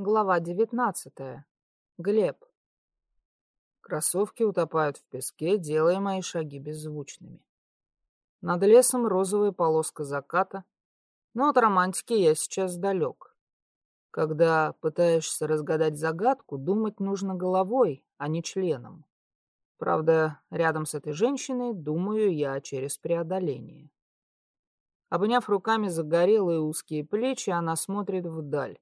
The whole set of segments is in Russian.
Глава девятнадцатая. Глеб. Кроссовки утопают в песке, делая мои шаги беззвучными. Над лесом розовая полоска заката, но от романтики я сейчас далек. Когда пытаешься разгадать загадку, думать нужно головой, а не членом. Правда, рядом с этой женщиной думаю я через преодоление. Обняв руками загорелые узкие плечи, она смотрит вдаль,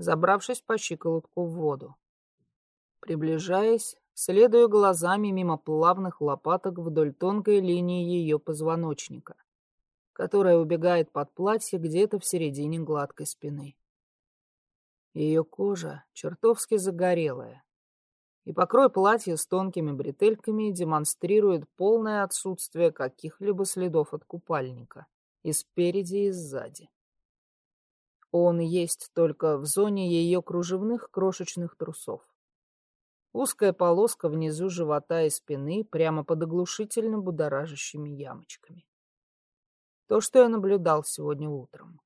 забравшись по щиколотку в воду. Приближаясь, следую глазами мимо плавных лопаток вдоль тонкой линии ее позвоночника, которая убегает под платье где-то в середине гладкой спины. Ее кожа чертовски загорелая, и покрой платья с тонкими бретельками демонстрирует полное отсутствие каких-либо следов от купальника и спереди, и сзади. Он есть только в зоне ее кружевных крошечных трусов. Узкая полоска внизу живота и спины прямо под оглушительно будоражащими ямочками. То, что я наблюдал сегодня утром.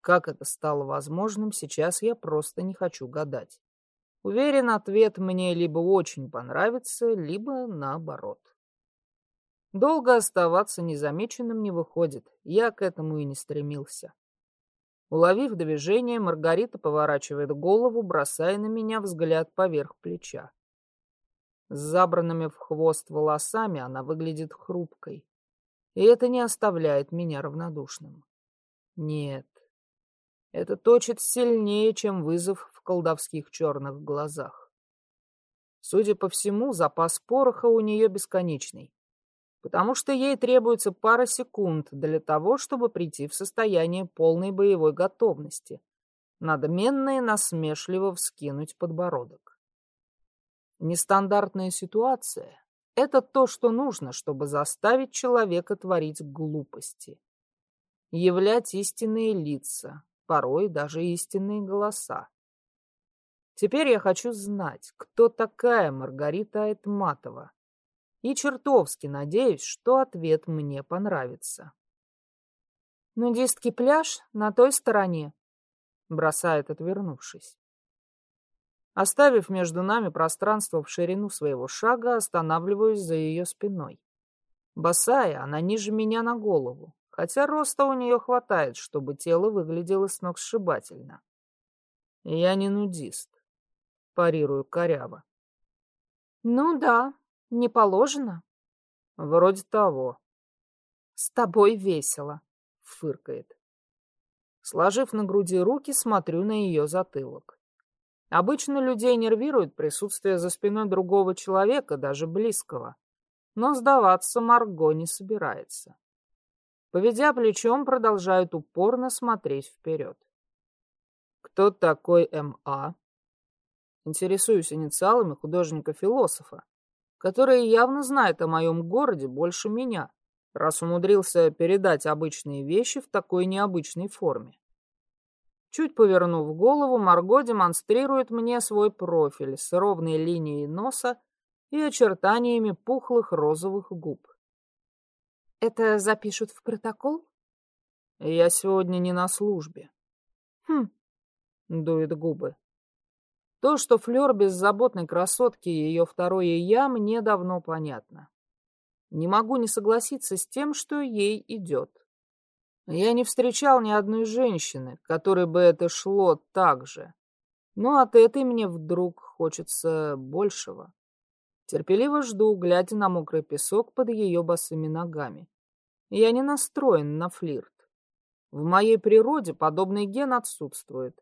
Как это стало возможным, сейчас я просто не хочу гадать. Уверен, ответ мне либо очень понравится, либо наоборот. Долго оставаться незамеченным не выходит, я к этому и не стремился. Уловив движение, Маргарита поворачивает голову, бросая на меня взгляд поверх плеча. С забранными в хвост волосами она выглядит хрупкой, и это не оставляет меня равнодушным. Нет, это точит сильнее, чем вызов в колдовских черных глазах. Судя по всему, запас пороха у нее бесконечный, потому что ей требуется пара секунд для того, чтобы прийти в состояние полной боевой готовности, надменно и насмешливо вскинуть подбородок. Нестандартная ситуация — это то, что нужно, чтобы заставить человека творить глупости, являть истинные лица, порой даже истинные голоса. Теперь я хочу знать, кто такая Маргарита Айтматова. И чертовски надеюсь, что ответ мне понравится. Нудистский пляж на той стороне, бросает, отвернувшись. Оставив между нами пространство в ширину своего шага, останавливаюсь за ее спиной. Босая, она ниже меня на голову хотя роста у нее хватает, чтобы тело выглядело сногсшибательно. Я не нудист, парирую коряво. Ну да, не положено. Вроде того. С тобой весело, фыркает. Сложив на груди руки, смотрю на ее затылок. Обычно людей нервирует присутствие за спиной другого человека, даже близкого. Но сдаваться Марго не собирается. Поведя плечом, продолжают упорно смотреть вперед. Кто такой М.А.? Интересуюсь инициалами художника-философа, который явно знает о моем городе больше меня, раз умудрился передать обычные вещи в такой необычной форме. Чуть повернув голову, Марго демонстрирует мне свой профиль с ровной линией носа и очертаниями пухлых розовых губ. Это запишут в протокол? Я сегодня не на службе. Хм, дует губы. То, что Флёр беззаботной красотки и ее второе «я» мне давно понятно. Не могу не согласиться с тем, что ей идет. Я не встречал ни одной женщины, которой бы это шло так же. Но от этой мне вдруг хочется большего. Терпеливо жду, глядя на мокрый песок под ее босыми ногами. Я не настроен на флирт. В моей природе подобный ген отсутствует.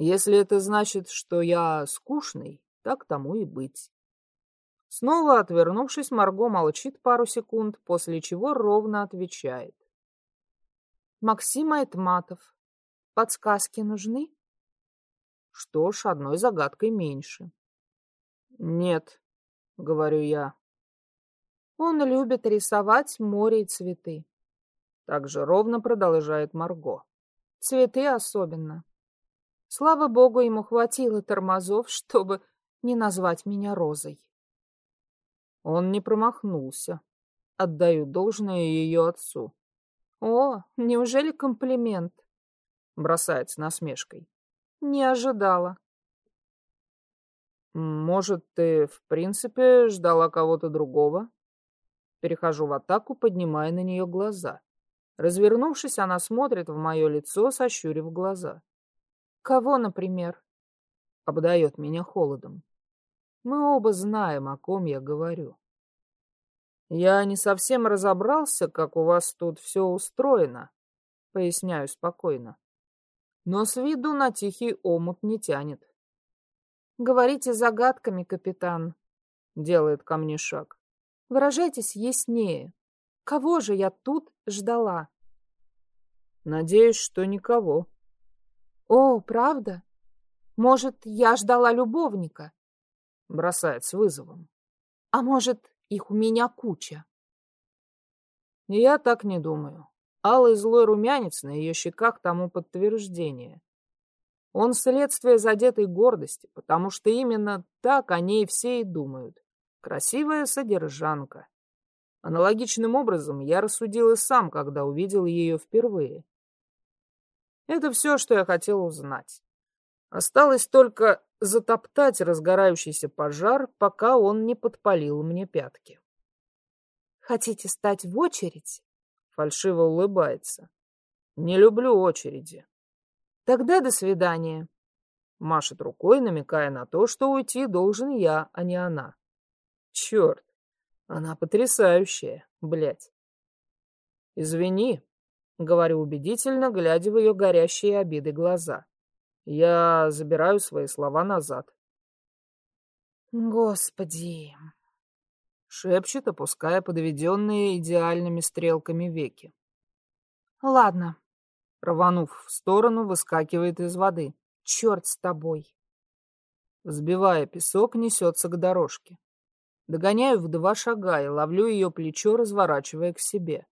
Если это значит, что я скучный, так тому и быть. Снова отвернувшись, Марго молчит пару секунд, после чего ровно отвечает. Максим Айтматов. Подсказки нужны? Что ж, одной загадкой меньше. Нет, говорю я. Он любит рисовать море и цветы. Так же ровно продолжает Марго. Цветы особенно. Слава богу, ему хватило тормозов, чтобы не назвать меня розой. Он не промахнулся. Отдаю должное ее отцу. О, неужели комплимент? Бросает с насмешкой. Не ожидала. Может, ты, в принципе, ждала кого-то другого? Перехожу в атаку, поднимая на нее глаза. Развернувшись, она смотрит в мое лицо, сощурив глаза. Кого, например? Обдает меня холодом. Мы оба знаем, о ком я говорю. Я не совсем разобрался, как у вас тут все устроено, поясняю спокойно. Но с виду на тихий омут не тянет. Говорите загадками, капитан, делает ко мне шаг. Выражайтесь яснее. Кого же я тут ждала? Надеюсь, что никого. О, правда? Может, я ждала любовника? Бросает с вызовом. А может, их у меня куча? Я так не думаю. Алый злой румянец на ее щеках тому подтверждение. Он следствие задетой гордости, потому что именно так о ней все и думают. Красивая содержанка. Аналогичным образом я рассудил и сам, когда увидел ее впервые. Это все, что я хотел узнать. Осталось только затоптать разгорающийся пожар, пока он не подпалил мне пятки. «Хотите стать в очередь?» Фальшиво улыбается. «Не люблю очереди». «Тогда до свидания». Машет рукой, намекая на то, что уйти должен я, а не она. Черт, она потрясающая, блядь. Извини, говорю убедительно, глядя в ее горящие обиды глаза. Я забираю свои слова назад. Господи, шепчет, опуская подведенные идеальными стрелками веки. Ладно. Рванув в сторону, выскакивает из воды. Черт с тобой. Взбивая песок, несется к дорожке. Догоняю в два шага и ловлю ее плечо, разворачивая к себе.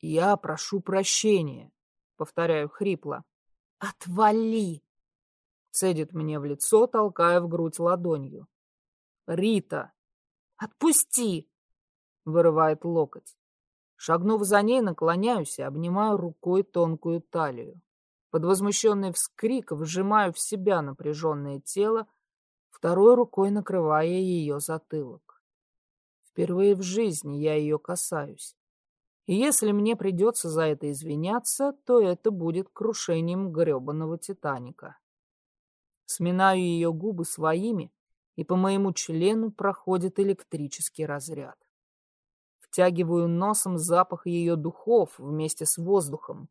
«Я прошу прощения», — повторяю хрипло. «Отвали!» — цедит мне в лицо, толкая в грудь ладонью. «Рита!» «Отпусти!» — вырывает локоть. Шагнув за ней, наклоняюсь и обнимаю рукой тонкую талию. Под возмущенный вскрик вжимаю в себя напряженное тело, второй рукой накрывая ее затылок. Впервые в жизни я ее касаюсь. И если мне придется за это извиняться, то это будет крушением гребаного Титаника. Сминаю ее губы своими, и по моему члену проходит электрический разряд. Втягиваю носом запах ее духов вместе с воздухом,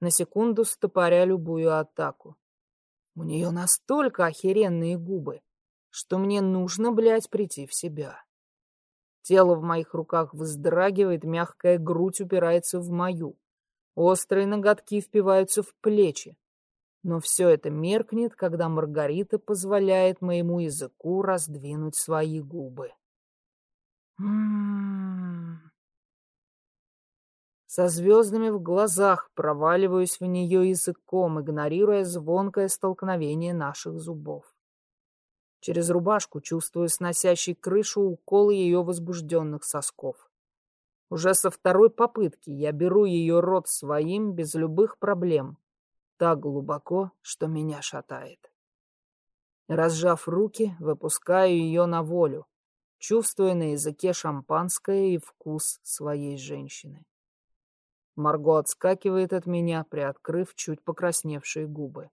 на секунду стопоря любую атаку. У нее настолько охеренные губы, что мне нужно, блядь, прийти в себя. Тело в моих руках вздрагивает, мягкая грудь упирается в мою. Острые ноготки впиваются в плечи. Но все это меркнет, когда Маргарита позволяет моему языку раздвинуть свои губы. М-м-м. Со звездами в глазах проваливаюсь в нее языком, игнорируя звонкое столкновение наших зубов. Через рубашку чувствую сносящий крышу уколы ее возбужденных сосков. Уже со второй попытки я беру ее рот своим без любых проблем, так глубоко, что меня шатает. Разжав руки, выпускаю ее на волю, чувствуя на языке шампанское и вкус своей женщины. Марго отскакивает от меня, приоткрыв чуть покрасневшие губы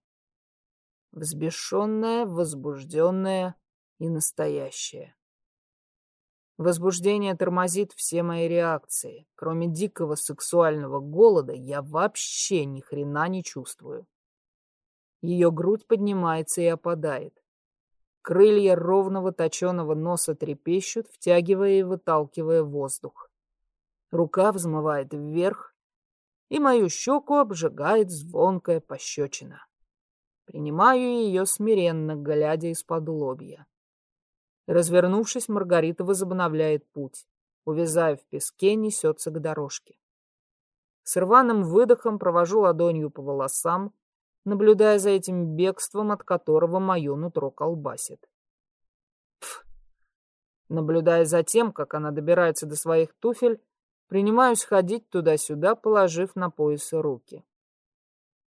взбешенная, возбужденная и настоящая. Возбуждение тормозит все мои реакции. Кроме дикого сексуального голода я вообще ни хрена не чувствую. Ее грудь поднимается и опадает. Крылья ровного точеного носа трепещут, втягивая и выталкивая воздух. Рука взмывает вверх, и мою щеку обжигает звонкая пощечина. Принимаю ее смиренно, глядя из-под лобья. Развернувшись, Маргарита возобновляет путь. Увязая в песке, несется к дорожке. С рваным выдохом провожу ладонью по волосам, наблюдая за этим бегством, от которого мое нутро колбасит. Пф. Наблюдая за тем, как она добирается до своих туфель, принимаюсь ходить туда-сюда, положив на поясы руки.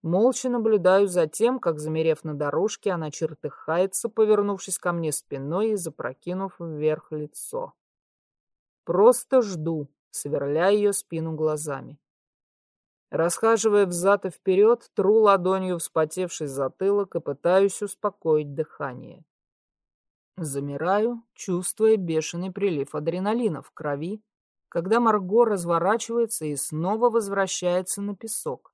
Молча наблюдаю за тем, как, замерев на дорожке, она чертыхается, повернувшись ко мне спиной и запрокинув вверх лицо. Просто жду, сверляя ее спину глазами. Расхаживая взад и вперед, тру ладонью вспотевший затылок и пытаюсь успокоить дыхание. Замираю, чувствуя бешеный прилив адреналина в крови, когда Марго разворачивается и снова возвращается на песок,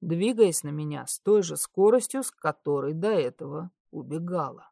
двигаясь на меня с той же скоростью, с которой до этого убегала.